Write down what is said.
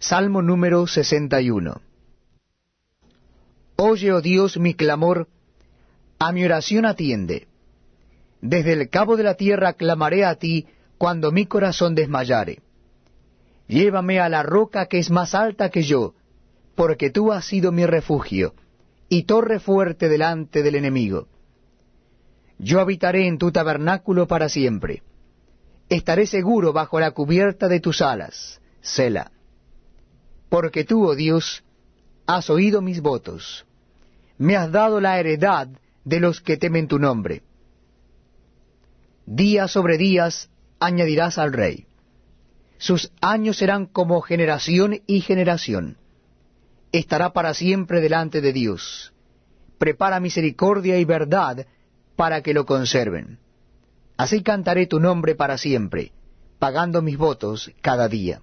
Salmo número 61 Oye, oh Dios, mi clamor, a mi oración atiende. Desde el cabo de la tierra clamaré a ti cuando mi corazón desmayare. Llévame a la roca que es más alta que yo, porque tú has sido mi refugio, y torre fuerte delante del enemigo. Yo habitaré en tu tabernáculo para siempre. Estaré seguro bajo la cubierta de tus alas, Sela. Porque tú, oh Dios, has oído mis votos me has dado la heredad de los que temen tu nombre. Día sobre días añadirás al rey. Sus años serán como generación y generación. Estará para siempre delante de Dios. Prepara misericordia y verdad para que lo conserven. Así cantaré tu nombre para siempre, pagando mis votos cada día.